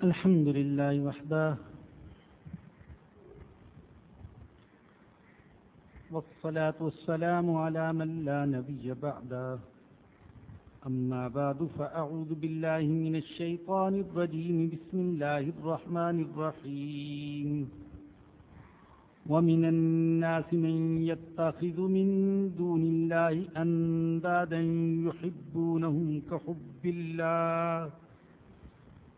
الحمد لله وحده، والصلاة والسلام على من لا نبي بعده. أما بعد، فأعوذ بالله من الشيطان الرجيم، بسم الله الرحمن الرحيم. ومن الناس من يتخذ من دون الله أندادا يحبونهم كحب الله.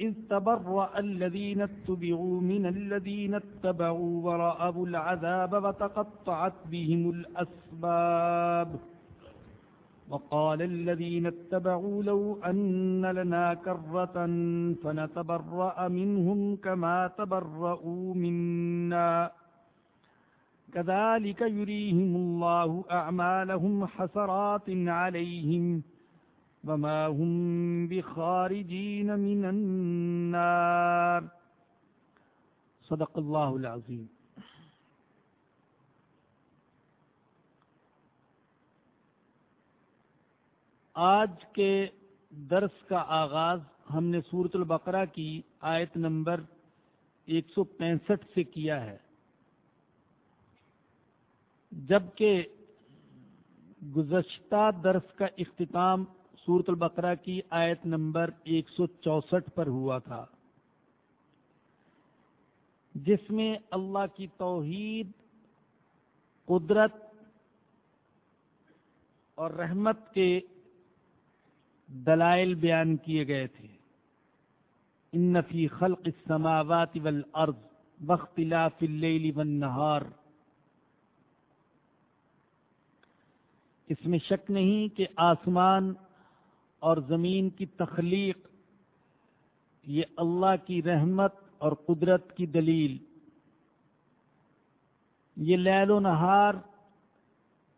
إذ تبرأ الذين اتبعوا من الذين اتبعوا ورأبوا العذاب وتقطعت بهم الأسباب. وقال الذين اتبعوا لو أن لنا كرة فنتبرأ منهم كما تبرأوا منا. كذلك يريهم الله أعمالهم حسرات عليهم وما هم بخارجين من النار. صدق الله العظيم. آج کے درس کا آغاز ہم نے سورت البقرہ کی آیت نمبر ایک سو پینسٹھ سے کیا ہے۔ جبکہ گزشتہ درس کا اختتام سورت البقرہ کی آیت نمبر ایک سو چونسٹھ پر ہوا تھا۔ جس میں اللہ کی توحید، قدرت اور رحمت کے دلائل بیان کیے گئے تھے۔ ان فی خلق السماوات والارض باختلاف اللیل والنہار اس میں شک نہیں کہ آسمان اور زمین کی تخلیق، یہ اللہ کی رحمت اور قدرت کی دلیل۔ یہ لیل و نہار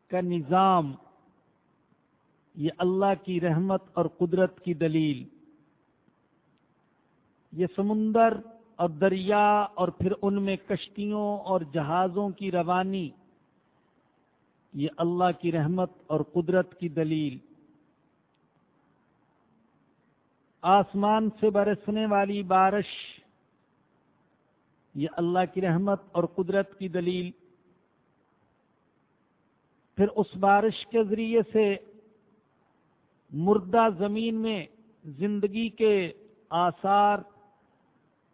کا نظام، یہ اللہ کی رحمت اور قدرت کی دلیل۔ یہ سمندر اور دریا اور پھر ان میں کشتیوں اور جہازوں کی روانی، یہ اللہ کی رحمت اور قدرت کی دلیل۔ آسمان سے برسنے والی بارش، یہ اللہ کی رحمت اور قدرت کی دلیل۔ پھر اس بارش کے ذریعے سے مردہ زمین میں زندگی کے آثار،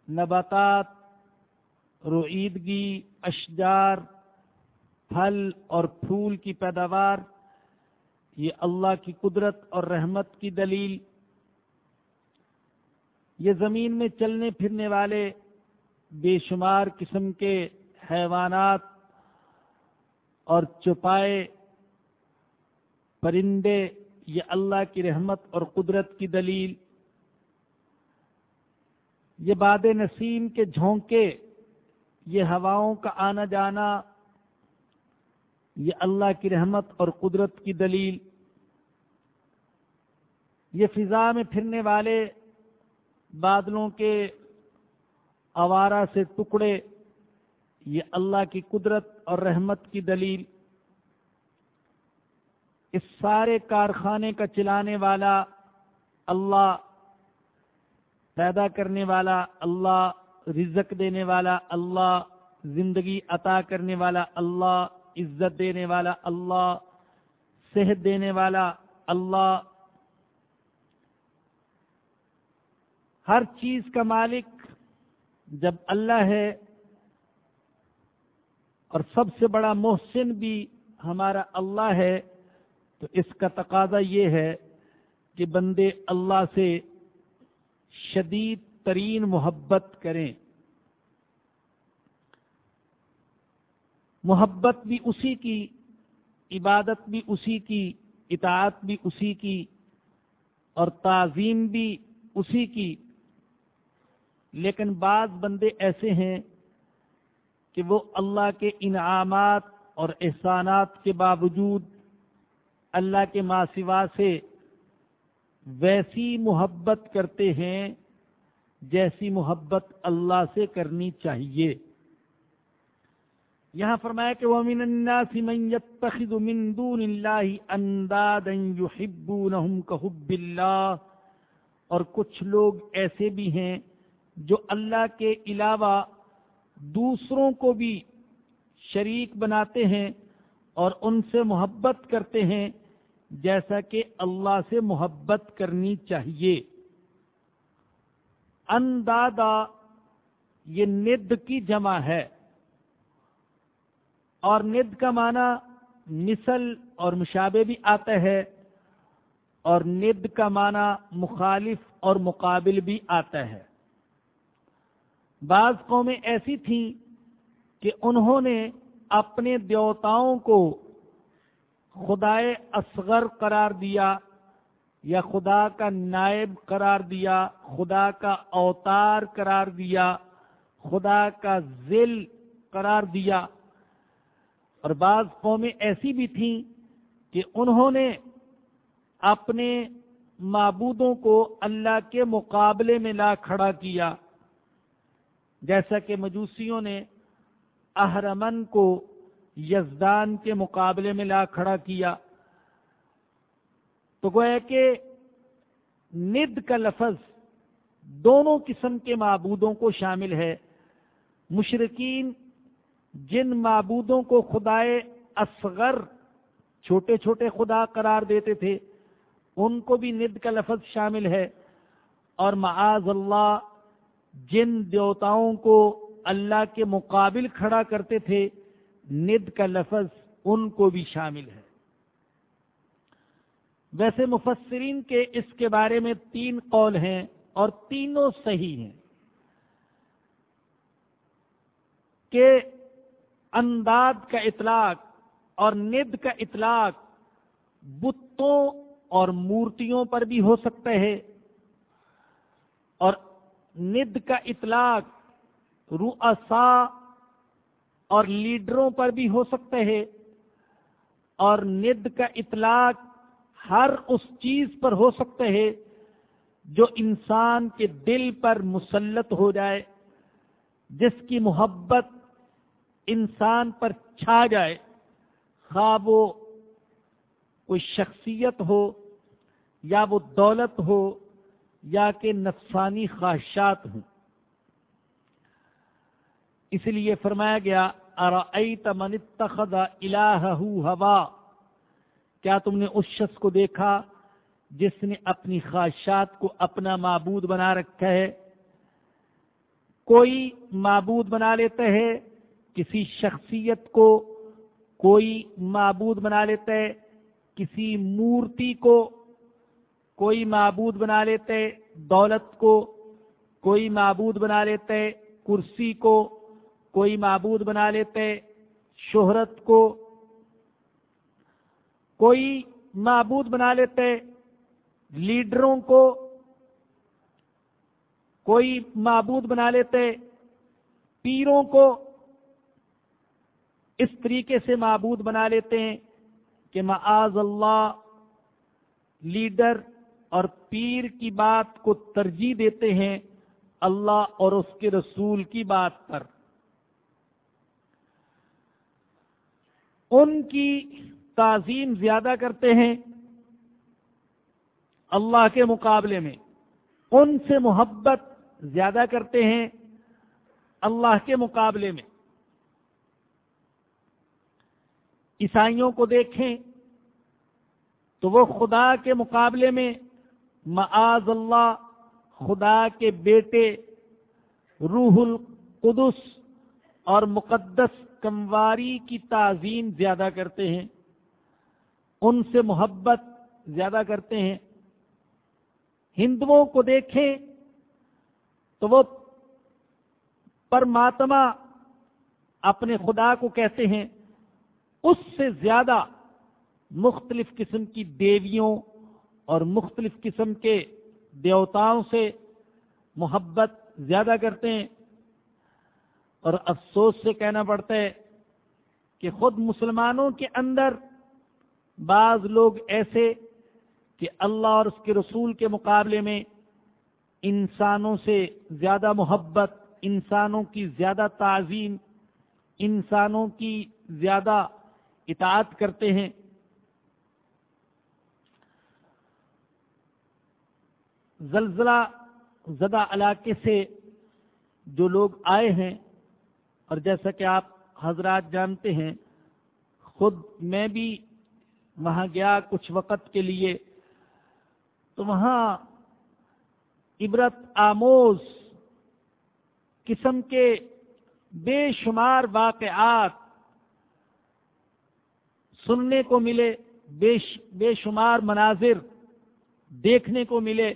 نباتات رویدگی اشجار، پھل اور پھول کی پیداوار، یہ اللہ کی قدرت اور رحمت کی دلیل۔ یہ زمین میں چلنے پھرنے والے بے شمار قسم کے حیوانات اور چپائے پرندے، یہ اللہ کی رحمت اور قدرت کی دلیل، یہ باد نسیم کے جھونکے، یہ ہواؤں کا آنا جانا، یہ اللہ کی رحمت اور قدرت کی دلیل، یہ فضا میں پھرنے والے بادلوں کے آوارہ سے ٹکڑے، یہ اللہ کی قدرت اور رحمت کی دلیل۔ اس سارے کارخانے کا چلانے والا اللہ، پیدا کرنے والا اللہ، رزق دینے والا اللہ، زندگی عطا کرنے والا اللہ، عزت دینے والا اللہ، صحت دینے والا اللہ ہر چیز کا مالک جب اللہ ہے اور سب سے بڑا محسن بھی ہمارا اللہ ہے، تو اس کا تقاضا یہ ہے کہ بندے اللہ سے شدید ترین محبت کریں۔ محبت بھی اسی کی، عبادت بھی اسی کی، اطاعت بھی اسی کی اور تعظیم بھی اسی کی۔ لیکن بعض بندے ایسے ہیں کہ وہ اللہ کے انعامات اور احسانات کے باوجود اللہ کے ماں سوا سے ویسی محبت کرتے ہیں جیسی محبت اللہ سے کرنی چاہیے۔ یہاں فرمایا کہ وَمِنَ النَّاسِ مَن يَتَّخِذُ مِن دُونِ اللَّهِ أَندَادًا يُحِبُّونَهُمْ كَحُبِّ اللَّهِ اور کچھ لوگ ایسے بھی ہیں جو اللہ کے علاوہ دوسروں کو بھی شریک بناتے ہیں اور ان سے محبت کرتے ہیں، جیسا کہ اللہ سے محبت کرنی چاہیے۔ اندادا یہ ند کی جمع ہے۔ اور ند کا معنی مثل اور مشابے بھی آتا ہے۔ اور ند کا معنی مخالف اور مقابل بھی آتا ہے۔ بعض قومیں ایسی تھیں کہ انہوں نے اپنے دیوتاؤں کو خدائے اصغر قرار دیا یا خدا کا نائب قرار دیا، خدا کا اوتار قرار دیا، خدا کا ذل قرار دیا۔ اور بعض قومیں ایسی بھی تھیں کہ انہوں نے اپنے معبودوں کو اللہ کے مقابلے میں لا کھڑا کیا۔ جیسا کہ مجوسیوں نے اہرمن کو یزدان کے مقابلے میں لا کھڑا کیا، تو گویا کہ ند کا لفظ دونوں قسم کے معبودوں کو شامل ہے۔ مشرقین جن معبودوں کو خدائے اصغر چھوٹے چھوٹے خدا قرار دیتے تھے، ان کو بھی ند کا لفظ شامل ہے۔ اور معاذ اللہ جن دیوتاؤں کو اللہ کے مقابل کھڑا کرتے تھے، ند کا لفظ ان کو بھی شامل ہے۔ ویسے مفسرین کے اس کے بارے میں تین قول ہیں اور تینوں صحیح ہیں۔ کہ انداز کا اطلاق اور ند کا اطلاق بتوں اور مورتیوں پر بھی ہو سکتا ہے ند کا اطلاق رؤسا اور لیڈروں پر بھی ہو سکتا ہے اور ند کا اطلاق ہر اس چیز پر ہو سکتا ہے جو انسان کے دل پر مسلط ہو جائے، جس کی محبت انسان پر چھا جائے، خواب وہ کوئی شخصیت ہو یا وہ دولت ہو یا کہ نفسانی خواہشات ہوں۔ اس لیے فرمایا گیا من اتخذ الہہ ہوا، کیا تم نے اس شخص کو دیکھا جس نے اپنی خواہشات کو اپنا معبود بنا رکھا ہے؟ کوئی معبود بنا لیتا ہے؟ کسی شخصیت کو کوئی معبود بنا لیتا ہے؟ کسی مورتی کو کوئی معبود بنا لیتے، دولت کو کوئی معبود بنا لیتے، کرسی کو کوئی معبود بنا لیتے، شہرت کو کوئی معبود بنا لیتے، لیڈروں کو کوئی معبود بنا لیتے، پیروں کو اس طریقے سے معبود بنا لیتے ہیں کہ معاذ اللہ، لیڈر اور پیر کی بات کو ترجیح دیتے ہیں اللہ اور اس کے رسول کی بات پر۔ ان کی تعظیم زیادہ کرتے ہیں اللہ کے مقابلے میں۔ ان سے محبت زیادہ کرتے ہیں اللہ کے مقابلے میں۔ عیسائیوں کو دیکھیں تو وہ خدا کے مقابلے میں معاذ اللہ، خدا کے بیٹے، روح القدس اور مقدس کمواری کی تعظیم زیادہ کرتے ہیں۔ ان سے محبت زیادہ کرتے ہیں۔ ہندوؤں کو دیکھیں تو وہ پرماتما اپنے خدا کو کہتے ہیں۔ اس سے زیادہ مختلف قسم کی دیویوں اور مختلف قسم کے دیوتاؤں سے محبت زیادہ کرتے ہیں اور افسوس سے کہنا پڑتا ہے کہ خود مسلمانوں کے اندر بعض لوگ ایسے کہ اللہ اور اس کے رسول کے مقابلے میں انسانوں سے زیادہ محبت، انسانوں کی زیادہ تعظیم، انسانوں کی زیادہ اطاعت کرتے ہیں۔ زلزلہ زدہ علاقے سے جو لوگ آئے ہیں، اور جیسا کہ آپ حضرات جانتے ہیں، خود میں بھی وہاں گیا کچھ وقت کے لیے، تو وہاں عبرت آموز قسم کے بے شمار واقعات سننے کو ملے، بے شمار مناظر دیکھنے کو ملے۔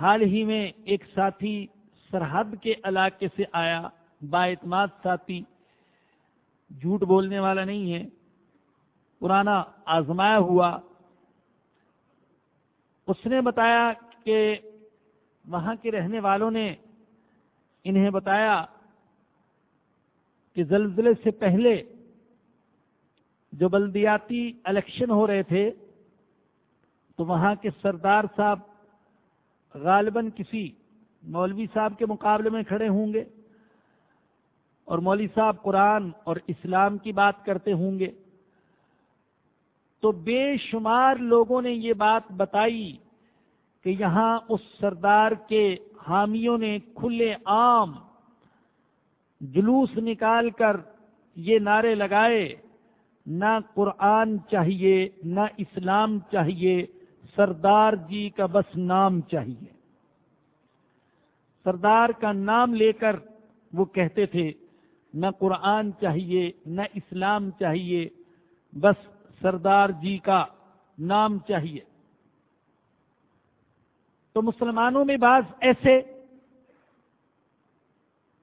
حال ہی میں ایک ساتھی سرحد کے علاقے سے آیا، با اعتماد ساتھی، جھوٹ بولنے والا نہیں ہے۔ پرانا آزمایا ہوا۔ اس نے بتایا کہ وہاں کے رہنے والوں نے انہیں بتایا کہ زلزلے سے پہلے جو بلدیاتی الیکشن ہو رہے تھے، تو وہاں کے سردار صاحب غالباً کسی مولوی صاحب کے مقابلے میں کھڑے ہوں گے اور مولوی صاحب قرآن اور اسلام کی بات کرتے ہوں گے تو بے شمار لوگوں نے یہ بات بتائی کہ یہاں اس سردار کے حامیوں نے کھلے عام جلوس نکال کر یہ نعرے لگائے، نہ قرآن چاہیے، نہ اسلام چاہیے سردار جی کا بس نام چاہیے۔ سردار کا نام لے کر وہ کہتے تھے، نہ قرآن چاہیے، نہ اسلام چاہیے، بس سردار جی کا نام چاہیے۔ تو مسلمانوں میں بعض ایسے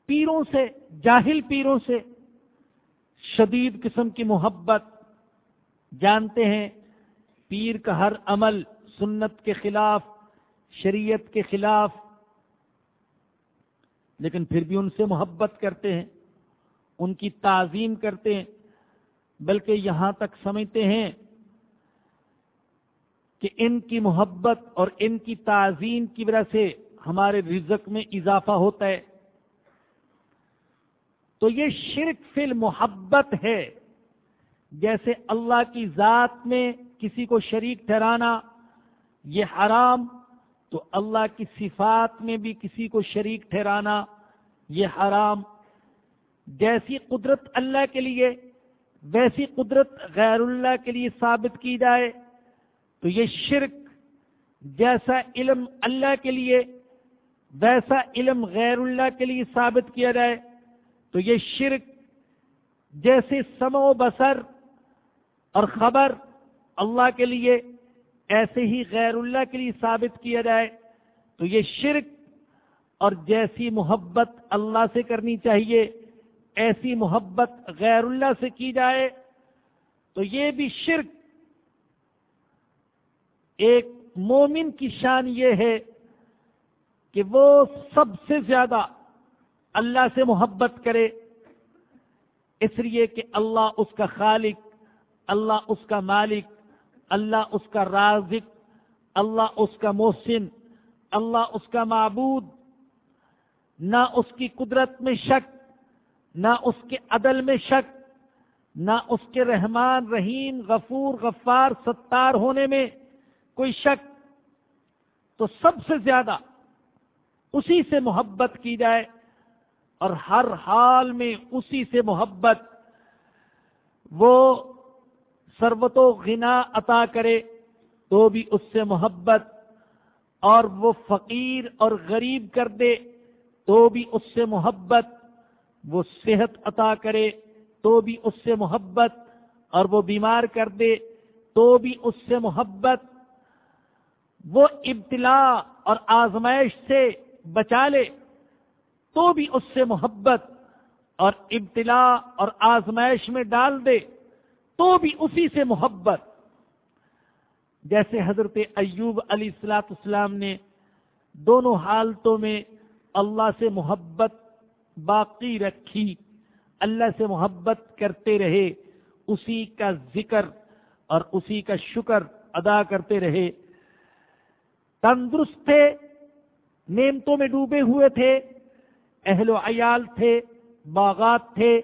پیروں سے، جاہل پیروں سے شدید قسم کی محبت جانتے ہیں۔ پیر کا ہر عمل سنت کے خلاف، شریعت کے خلاف۔ لیکن پھر بھی ان سے محبت کرتے ہیں، ان کی تعظیم کرتے ہیں، بلکہ یہاں تک سمجھتے ہیں کہ ان کی محبت اور ان کی تعظیم کی وجہ سے ہمارے رزق میں اضافہ ہوتا ہے۔ تو یہ شرک فل محبت ہے، جیسے اللہ کی ذات میں کسی کو شریک ٹھہرانا یہ حرام تو اللہ کی صفات میں بھی کسی کو شریک ٹھہرانا یہ حرام جیسی قدرت اللہ کے لیے، ویسی قدرت غیر اللہ کے لیے ثابت کی جائے تو یہ شرک جیسا علم اللہ کے لیے، ویسا علم غیر اللہ کے لیے ثابت کیا جائے تو یہ شرک جیسے سم و بسر اور خبر اللہ کے لیے ایسے ہی غیر اللہ کے لیے ثابت کیا جائے تو یہ شرک اور جیسی محبت اللہ سے کرنی چاہیے، ایسی محبت غیر اللہ سے کی جائے تو یہ بھی شرک۔ ایک مومن کی شان یہ ہے کہ وہ سب سے زیادہ اللہ سے محبت کرے، اس لیے کہ اللہ اس کا خالق، اللہ اس کا مالک اللہ اس کا رازق، اللہ اس کا محسن، اللہ اس کا معبود۔ نہ اس کی قدرت میں شک، نہ اس کے عدل میں شک، نہ اس کے رحمان رحیم، غفور، غفار، ستار ہونے میں کوئی شک۔ تو سب سے زیادہ اسی سے محبت کی جائے اور ہر حال میں اسی سے محبت، وہ سروت و غنا عطا کرے تو بھی اس سے محبت اور وہ فقیر اور غریب کر دے تو بھی اس سے محبت، وہ صحت عطا کرے تو بھی اس سے محبت اور وہ بیمار کر دے تو بھی اس سے محبت، وہ ابتلا اور آزمائش سے بچا لے تو بھی اس سے محبت اور ابتلا اور آزمائش میں ڈال دے۔ تو بھی اسی سے محبت۔ جیسے حضرت ایوب علی السلاط اسلام نے دونوں حالتوں میں اللہ سے محبت باقی رکھی، اللہ سے محبت کرتے رہے، اسی کا ذکر اور اسی کا شکر ادا کرتے رہے۔ تندرست تھے، نعمتوں میں ڈوبے ہوئے تھے، اہل و عیال تھے، باغات تھے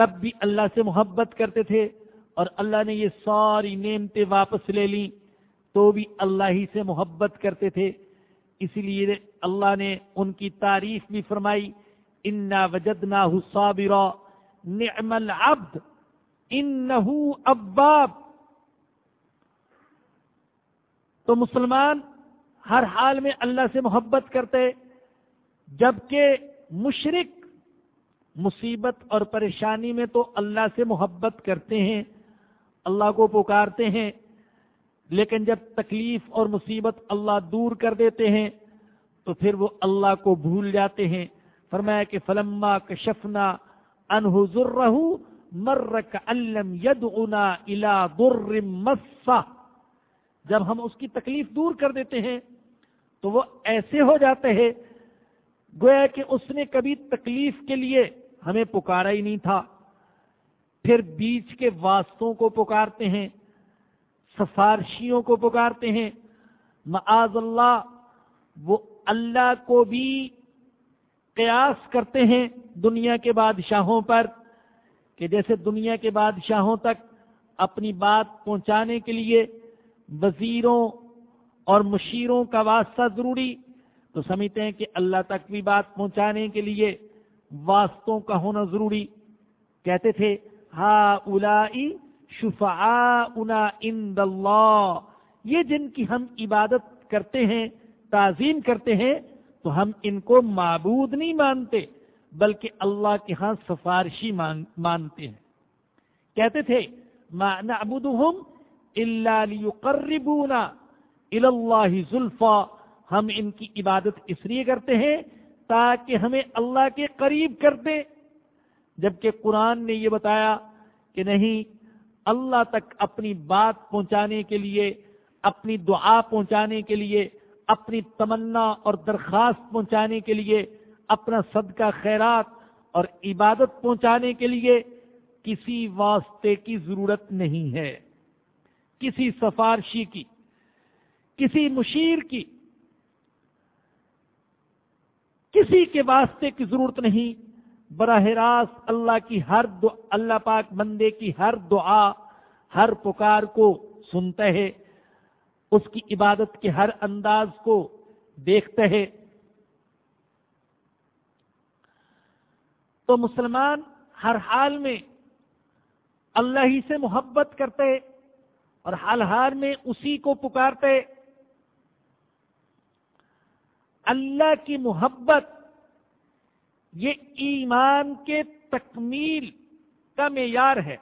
تب بھی اللہ سے محبت کرتے تھے اور اللہ نے یہ ساری نعمتیں واپس لے لی تو بھی اللہ ہی سے محبت کرتے تھے۔ اسی لیے اللہ نے ان کی تعریف بھی فرمائی، انا وجد نہ صابرا نعم العبد انہو اباب تو مسلمان ہر حال میں اللہ سے محبت کرتے، جبکہ مشرق مصیبت اور پریشانی میں تو اللہ سے محبت کرتے ہیں، اللہ کو پکارتے ہیں، لیکن جب تکلیف اور مصیبت اللہ دور کر دیتے ہیں، تو پھر وہ اللہ کو بھول جاتے ہیں۔ فرمایا کہ فلما کشفنا انہ ذرہ مرک علم ید الا در مسا جب ہم اس کی تکلیف دور کر دیتے ہیں، تو وہ ایسے ہو جاتے ہیں، گویا کہ اس نے کبھی تکلیف کے لیے ہمیں پکارا ہی نہیں تھا۔ پھر بیچ کے واسطوں کو پکارتے ہیں، سفارشیوں کو پکارتے ہیں۔ معاذ اللہ، وہ اللہ کو بھی قیاس کرتے ہیں دنیا کے بادشاہوں پر کہ جیسے دنیا کے بادشاہوں تک اپنی بات پہنچانے کے لیے وزیروں اور مشیروں کا واسطہ ضروری، تو سمجھتے ہیں کہ اللہ تک بھی بات پہنچانے کے لیے واسطوں کا ہونا ضروری۔ کہتے تھے ہا الا شفا اللہ یہ جن کی ہم عبادت کرتے ہیں، تعظیم کرتے ہیں، تو ہم ان کو معبود نہیں مانتے، بلکہ اللہ کے ہاں سفارشی مانتے ہیں۔ کہتے تھے نعبدهم الا ليقربونا الى الله زلفا۔ ہم ان کی عبادت اس لیے کرتے ہیں تاکہ ہمیں اللہ کے قریب کر دیں جبکہ قرآن نے یہ بتایا کہ نہیں، اللہ تک اپنی بات پہنچانے کے لیے، اپنی دعا پہنچانے کے لیے، اپنی تمنا اور درخواست پہنچانے کے لیے، اپنا صدقہ خیرات اور عبادت پہنچانے کے لیے کسی واسطے کی ضرورت نہیں ہے۔ کسی سفارشی کی، کسی مشیر کی کسی کے واسطے کی ضرورت نہیں۔ براہ راست اللہ کی ہر اللہ پاک بندے کی ہر دعا، ہر پکار کو سنتے ہے، اس کی عبادت کے ہر انداز کو دیکھتے ہیں تو مسلمان ہر حال میں اللہ ہی سے محبت کرتے اور حال حال میں اسی کو پکارتے اللہ کی محبت، یہ ایمان کے تکمیل کا معیار ہے۔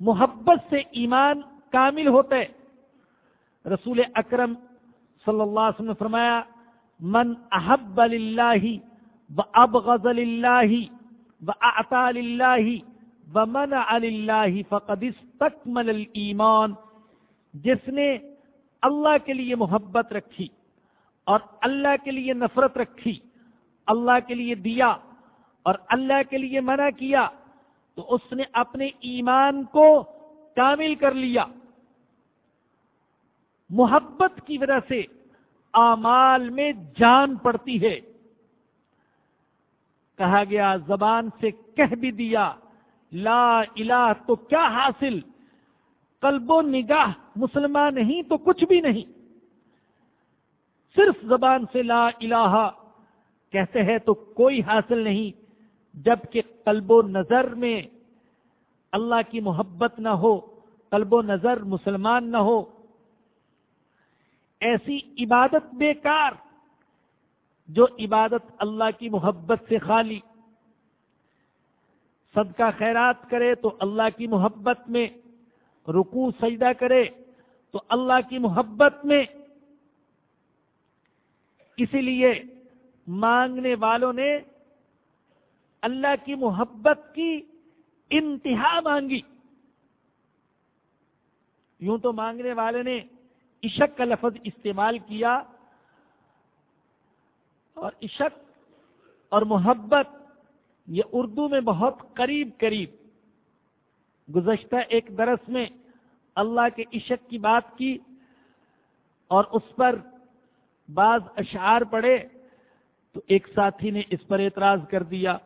محبت سے ایمان کامل ہوتے رسول اکرم صلی اللہ علیہ وسلم نے فرمایا، من احب اللہ و ابغض اللہ و اعطا اللہ و من اللہ فقد استکمل الایمان جس نے اللہ کے لیے محبت رکھی اور اللہ کے لیے نفرت رکھی، اللہ کے لیے دیا اور اللہ کے لیے منع کیا، تو اس نے اپنے ایمان کو کامل کر لیا۔ محبت کی وجہ سے آمال میں جان پڑتی ہے۔ کہا گیا، زبان سے کہہ بھی دیا، لا الہ تو کیا حاصل؟ قلب و نگاہ مسلمان نہیں تو کچھ بھی نہیں۔ صرف زبان سے لا الہ کہتے ہیں تو کوئی حاصل نہیں، جبکہ قلب و نظر میں اللہ کی محبت نہ ہو، قلب و نظر مسلمان نہ ہو۔ ایسی عبادت بیکار جو عبادت اللہ کی محبت سے خالی۔ صدقہ خیرات کرے تو اللہ کی محبت میں رکو سجدہ کرے تو اللہ کی محبت میں اسی لیے مانگنے والوں نے اللہ کی محبت کی انتہا مانگی۔ یوں تو مانگنے والے نے عشق کا لفظ استعمال کیا اور عشق اور محبت یہ اردو میں بہت قریب قریب۔ گزشتہ ایک درس میں اللہ کے عشق کی بات کی اور اس پر بعض اشعار پڑے تو ایک ساتھی نے اس پر اعتراض کر دیا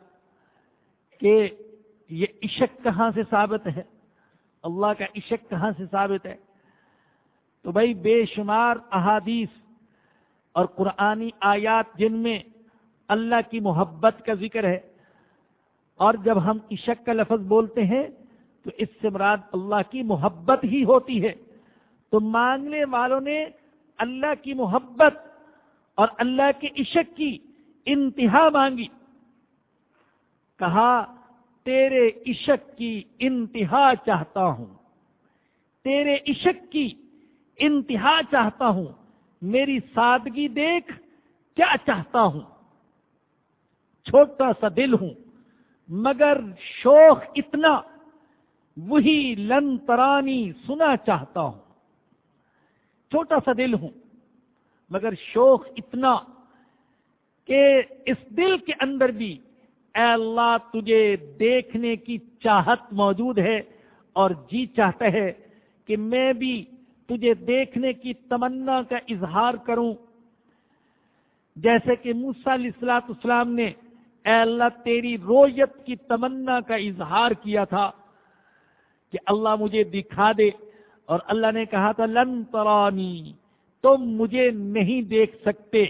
کہ یہ عشق کہاں سے ثابت ہے؟ اللہ کا عشق کہاں سے ثابت ہے؟ تو بھائی بے شمار احادیث اور قرآنی آیات جن میں اللہ کی محبت کا ذکر ہے اور جب ہم عشق کا لفظ بولتے ہیں تو اس سے مراد اللہ کی محبت ہی ہوتی ہے۔ تو مانگنے والوں نے اللہ کی محبت اور اللہ کے عشق کی انتہا مانگی۔ کہا، تیرے عشق کی انتہا چاہتا ہوں۔ تیرے عشق کی انتہا چاہتا ہوں۔ میری سادگی دیکھ کیا چاہتا ہوں۔ چھوٹا سا دل ہوں، مگر شوق اتنا وہی لن ترانی سنا چاہتا ہوں۔ چھوٹا سا دل ہوں، مگر شوق اتنا کہ اس دل کے اندر بھی اے اللہ تجھے دیکھنے کی چاہت موجود ہے اور جی چاہتا ہے کہ میں بھی تجھے دیکھنے کی تمنا کا اظہار کروں۔ جیسے کہ موسا علیہ السلاط اسلام نے اے اللہ تیری رویت کی تمنا کا اظہار کیا تھا۔ کہ اللہ مجھے دکھا دے۔ اور اللہ نے کہا تھا، لن ترانی، تم مجھے نہیں دیکھ سکتے۔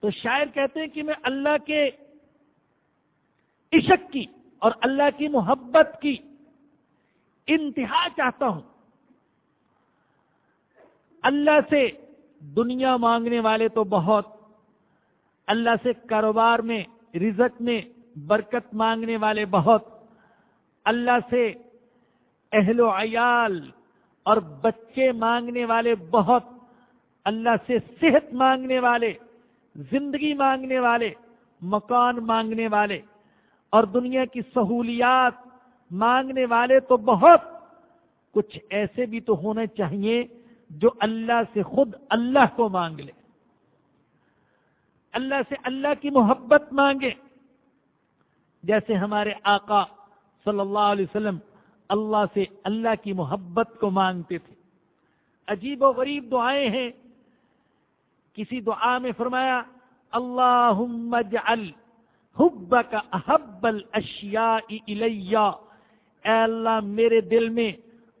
تو شاعر کہتے ہیں کہ میں اللہ کے عشق کی اور اللہ کی محبت کی انتہا چاہتا ہوں۔ اللہ سے دنیا مانگنے والے تو بہت۔ اللہ سے کاروبار میں، رزق میں برکت مانگنے والے بہت۔ اللہ سے اہل و عیال اور بچے مانگنے والے بہت، اللہ سے صحت مانگنے والے، زندگی مانگنے والے، مکان مانگنے والے، اور دنیا کی سہولیات مانگنے والے تو بہت، کچھ ایسے بھی تو ہونے چاہیے جو اللہ سے خود اللہ کو مانگ لے۔ اللہ سے اللہ کی محبت مانگے۔ جیسے ہمارے آقا صلی اللہ علیہ وسلم اللہ سے اللہ کی محبت کو مانگتے تھے۔ عجیب و غریب دعائیں ہیں۔ کسی دعا میں فرمایا اللہ حبک احب الاشیاء الیہ۔ اے اللہ، میرے دل میں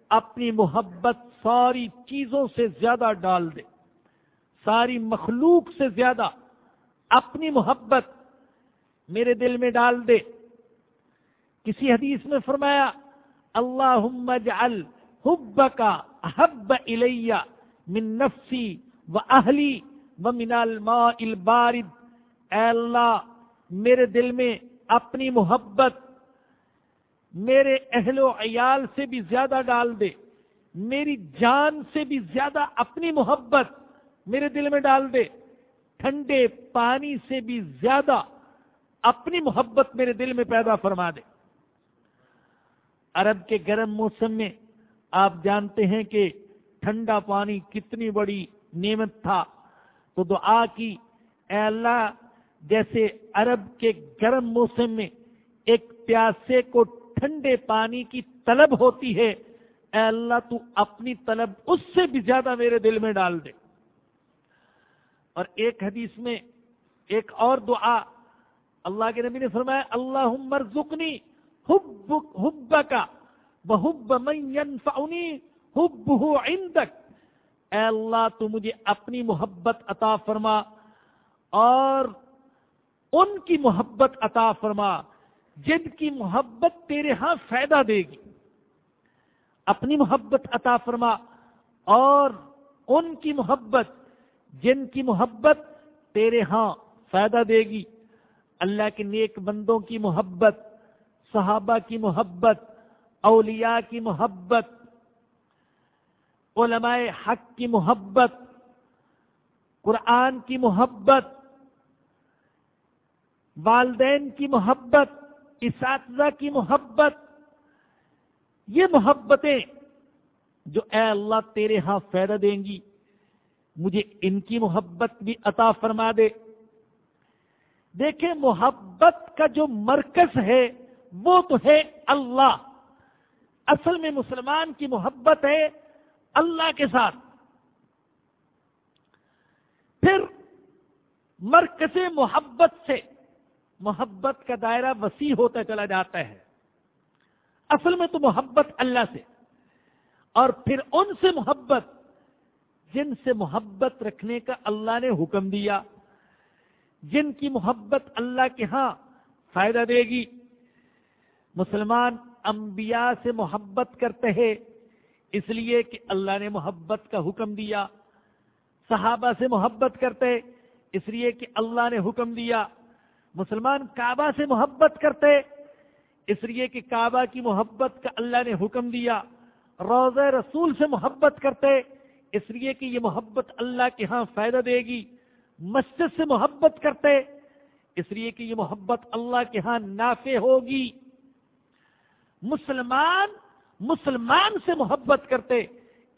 اپنی محبت ساری چیزوں سے زیادہ ڈال دے۔ ساری مخلوق سے زیادہ اپنی محبت میرے دل میں ڈال دے۔ کسی حدیث میں فرمایا اللہ اجعل حبک احب الیہ من نفسی و اہلی و من الماء البارد. اے اللہ، میرے دل میں اپنی محبت میرے اہل و عیال سے بھی زیادہ ڈال دے، میری جان سے بھی زیادہ اپنی محبت میرے دل میں ڈال دے، ٹھنڈے پانی سے بھی زیادہ اپنی محبت میرے دل میں پیدا فرما دے۔ عرب کے گرم موسم میں آپ جانتے ہیں کہ ٹھنڈا پانی کتنی بڑی نعمت تھا۔ تو دعا کی، اے اللہ، جیسے عرب کے گرم موسم میں ایک پیاسے کو ٹھنڈے پانی کی طلب ہوتی ہے، اے اللہ، تو اپنی طلب اس سے بھی زیادہ میرے دل میں ڈال دے۔ اور ایک حدیث میں ایک اور دعا اللہ کے نبی نے فرمایا اللہ مرزقنی حب کا بحب من عندك اے اللہ، تو مجھے اپنی محبت عطا فرما اور ان کی محبت عطا فرما جن کی محبت تیرے ہاں فائدہ دے گی۔ اپنی محبت عطا فرما اور ان کی محبت جن کی محبت تیرے ہاں فائدہ دے گی۔ اللہ کے نیک بندوں کی محبت صحابہ کی محبت، اولیاء کی محبت، علماء حق کی محبت، قرآن کی محبت، والدین کی محبت، اساتذہ کی محبت، یہ محبتیں جو اے اللہ تیرے ہاں فائدہ دیں گی، مجھے ان کی محبت بھی عطا فرما دے۔ دیکھیں، محبت کا جو مرکز ہے وہ تو ہے اللہ۔ اصل میں مسلمان کی محبت ہے اللہ کے ساتھ۔ پھر مرکز محبت سے محبت کا دائرہ وسیع ہوتا چلا جاتا ہے۔ اصل میں تو محبت اللہ سے۔ اور پھر ان سے محبت جن سے محبت رکھنے کا اللہ نے حکم دیا۔ جن کی محبت اللہ کے ہاں فائدہ دے گی۔ مسلمان انبیاء سے محبت کرتے ہیں، اس لیے کہ اللہ نے محبت کا حکم دیا، صحابہ سے محبت کرتے، اس لیے کہ اللہ نے حکم دیا۔ مسلمان کعبہ سے محبت کرتے، اس لیے کہ کعبہ کی محبت کا اللہ نے حکم دیا۔ روز رسول سے محبت کرتے، اس لیے کہ یہ محبت اللہ کے ہاں فائدہ دے گی۔ مسجد سے محبت کرتے، اس لیے کہ یہ محبت اللہ کے ہاں نافع ہوگی۔ مسلمان مسلمان سے محبت کرتے،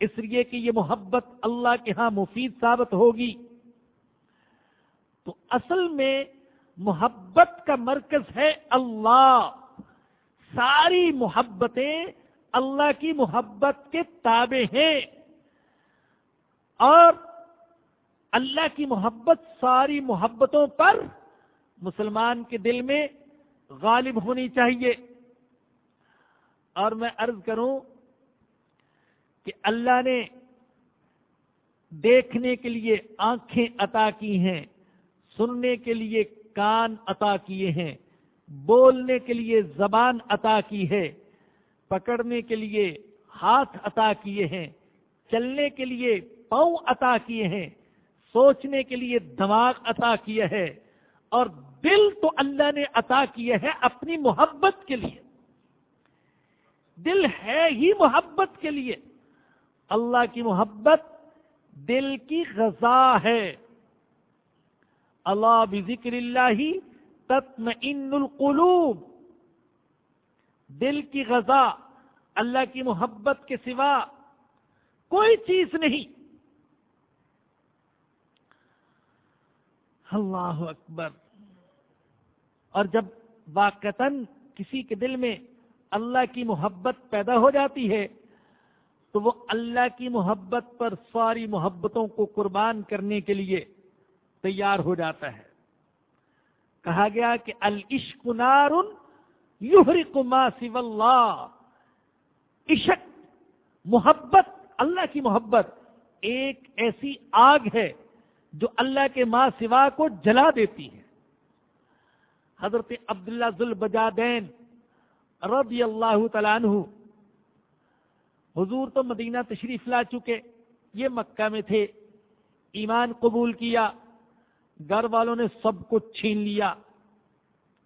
اس لیے کہ یہ محبت اللہ کے ہاں مفید ثابت ہوگی۔ تو اصل میں محبت کا مرکز ہے اللہ۔ ساری محبتیں اللہ کی محبت کے تابع ہیں۔ اور اللہ کی محبت ساری محبتوں پر مسلمان کے دل میں غالب ہونی چاہیے۔ اور میں عرض کروں کہ اللہ نے دیکھنے کے لیے آنکھیں عطا کی ہیں، سننے کے لیے کان عطا کیے ہیں، بولنے کے لیے زبان عطا کی ہے، پکڑنے کے لیے ہاتھ عطا کیے ہیں، چلنے کے لیے پاؤں عطا کیے ہیں، سوچنے کے لیے دماغ عطا کیا ہے، اور دل تو اللہ نے عطا کیا ہے اپنی محبت کے لیے۔ دل ہے ہی محبت کے لیے۔ اللہ کی محبت دل کی غذا ہے۔ اللہ بھی ذکر اللہ تطمئن القلوب۔ دل کی غذا اللہ کی محبت کے سوا کوئی چیز نہیں۔ اللہ اکبر۔ اور جب واقعتاً کسی کے دل میں اللہ کی محبت پیدا ہو جاتی ہے، تو وہ اللہ کی محبت پر ساری محبتوں کو قربان کرنے کے لیے تیار ہو جاتا ہے۔ کہا گیا کہ العشق نار ما سو اللہ۔ عشق، محبت، اللہ کی محبت ایک ایسی آگ ہے جو اللہ کے ماں سوا کو جلا دیتی ہے۔ حضرت عبداللہ ذوالبجادین رضی اللہ تعالیٰ عنہ۔ حضور تو مدینہ تشریف لا چکے، یہ مکہ میں تھے۔ ایمان قبول کیا، گھر والوں نے سب کچھ چھین لیا۔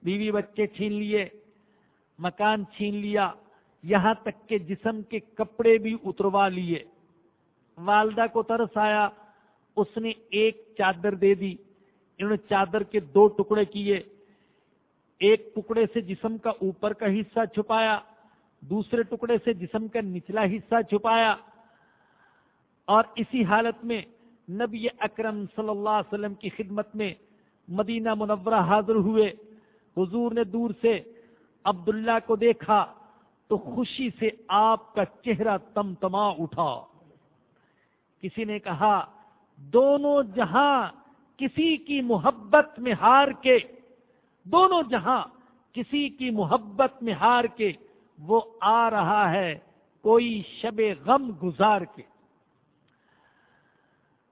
بیوی بچے چھین لیے، مکان چھین لیا۔ یہاں تک کہ جسم کے کپڑے بھی اتروا لیے۔ والدہ کو ترس آیا، اس نے ایک چادر دے دی۔ انہوں نے چادر کے دو ٹکڑے کیے۔ ایک ٹکڑے سے جسم کا اوپر کا حصہ چھپایا، دوسرے ٹکڑے سے جسم کا نچلا حصہ چھپایا۔ اور اسی حالت میں نبی اکرم صلی اللہ علیہ وسلم کی خدمت میں مدینہ منورہ حاضر ہوئے۔ حضور نے دور سے عبداللہ کو دیکھا تو خوشی سے آپ کا چہرہ تم تما اٹھا۔ کسی نے کہا، دونوں جہاں کسی کی محبت میں ہار کے دونوں جہاں کسی کی محبت میں ہار کے وہ آ رہا ہے کوئی شب غم گزار کے۔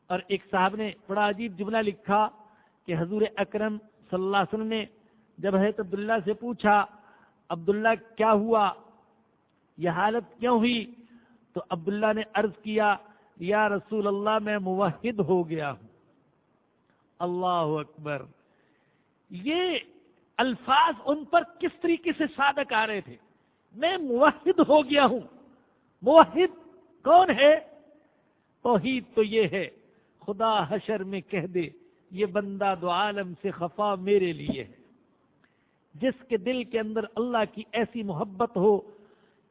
اور ایک صاحب نے بڑا عجیب جملہ لکھا کہ حضور اکرم صلی اللہ علیہ وسلم نے جب حضرت عبداللہ سے پوچھا، عبداللہ، کیا ہوا؟ یہ حالت کیوں ہوئی؟ تو عبداللہ نے عرض کیا، یا رسول اللہ، میں موحد ہو گیا ہوں۔ اللہ اکبر۔ یہ الفاظ ان پر کس طریقے سے صادق آ رہے تھے؟ میں موحد ہو گیا ہوں۔ موحد کون ہے؟ توحید تو یہ ہے، خدا حشر میں کہہ دے، یہ بندہ دو عالم سے خفا میرے لیے ہے۔ جس کے دل کے اندر اللہ کی ایسی محبت ہو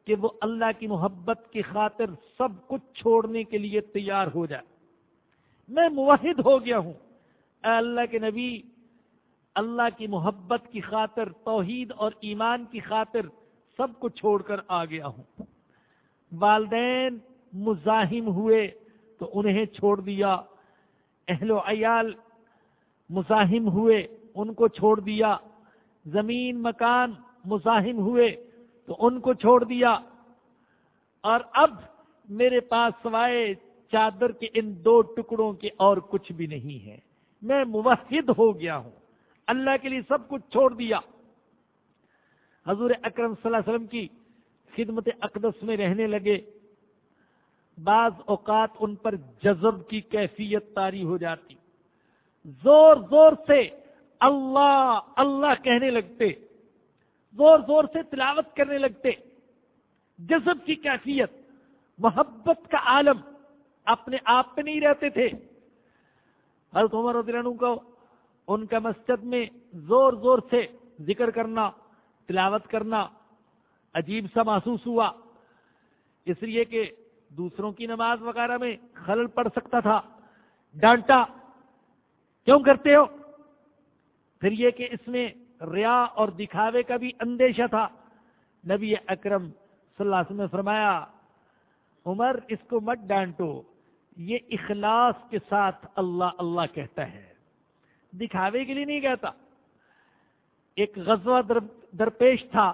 کہ وہ اللہ کی محبت کی خاطر سب کچھ چھوڑنے کے لیے تیار ہو جائے۔ میں موحد ہو گیا ہوں۔ اے اللہ کے نبی اللہ کی محبت کی خاطر، توحید اور ایمان کی خاطر سب کو چھوڑ کر آ گیا ہوں۔ والدین مزاحم ہوئے تو انہیں چھوڑ دیا۔ اہل و عیال مزاحم ہوئے، ان کو چھوڑ دیا۔ زمین، مکان مزاحم ہوئے تو ان کو چھوڑ دیا۔ اور اب میرے پاس سوائے چادر کے ان دو ٹکڑوں کے اور کچھ بھی نہیں ہے۔ میں موحد ہو گیا ہوں۔ اللہ کے لیے سب کچھ چھوڑ دیا۔ حضور اکرم صلی اللہ علیہ وسلم کی خدمت اقدس میں رہنے لگے۔ بعض اوقات ان پر جذب کی کیفیت تاری ہو جاتی۔ زور زور سے اللہ اللہ کہنے لگتے۔ زور زور سے تلاوت کرنے لگتے۔ جذب کی کیفیت۔ محبت کا عالم۔ اپنے آپ پہ نہیں رہتے تھے۔ حضرت عمر رضی اللہ عنہ کو ان کا مسجد میں زور زور سے ذکر کرنا، تلاوت کرنا عجیب سا محسوس ہوا۔ اس لیے کہ دوسروں کی نماز وغیرہ میں خلل پڑ سکتا تھا۔ ڈانٹا، کیوں کرتے ہو؟ پھر یہ کہ اس میں ریا اور دکھاوے کا بھی اندیشہ تھا۔ نبی اکرم صلی اللہ علیہ وسلم نے فرمایا، عمر، اس کو مت ڈانٹو، یہ اخلاص کے ساتھ اللہ اللہ کہتا ہے۔ دکھاوے کے لیے نہیں کہتا۔ ایک غزوہ در، درپیش تھا۔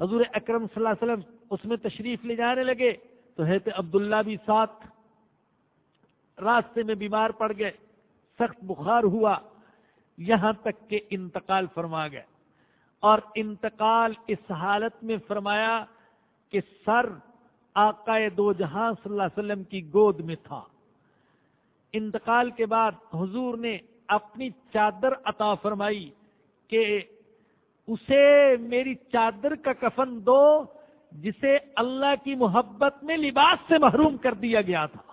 حضور اکرم صلی اللہ علیہ وسلم اس میں تشریف لے جانے لگے تو ہے عبداللہ بھی ساتھ راستے میں بیمار پڑ گئے۔ سخت بخار ہوا۔ یہاں تک کہ انتقال فرما گئے۔ اور انتقال اس حالت میں فرمایا کہ سر آقا دو جہاں صلی اللہ علیہ وسلم کی گود میں تھا۔ انتقال کے بعد حضور نے اپنی چادر عطا فرمائی کہ اسے میری چادر کا کفن دو جسے اللہ کی محبت میں لباس سے محروم کر دیا گیا تھا۔